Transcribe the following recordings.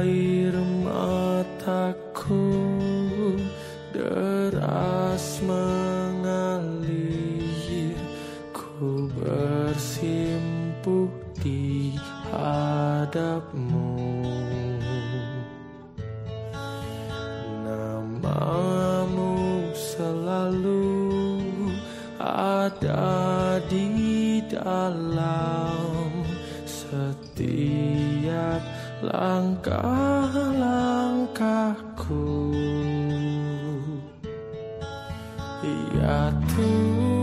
air mataku deras mengalir. Ku bersimpuh di hadapmu. Namamu selalu ada di dalam langkah-langkahku. Ya Tuhan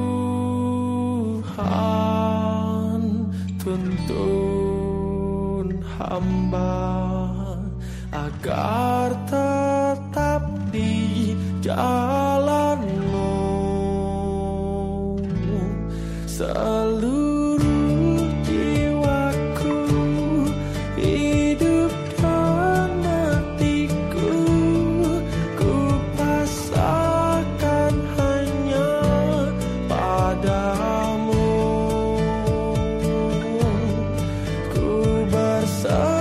tuntun hamba agar tetap di jalanmu namamu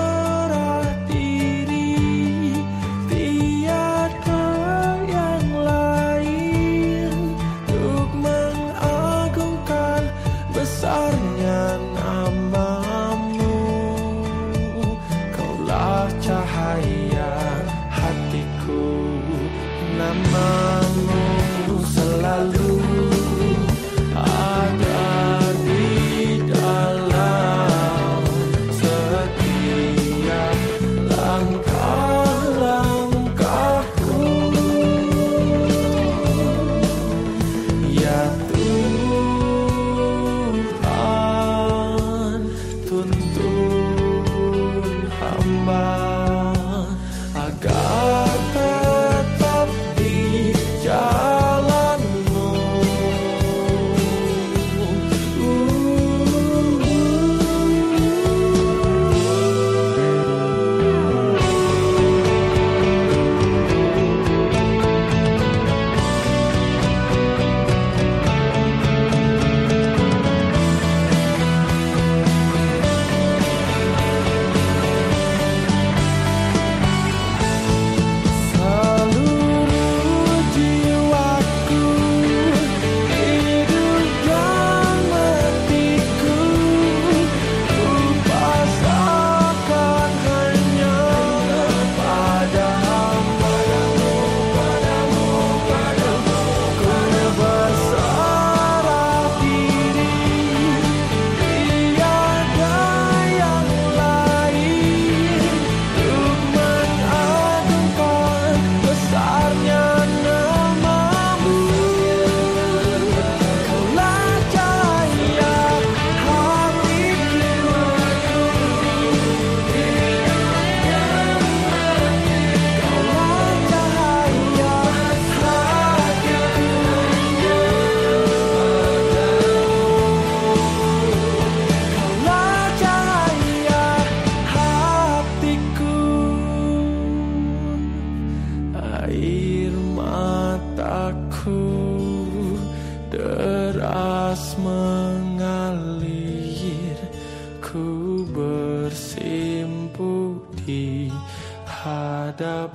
tu deras mengalir ku bersimpuh di hadap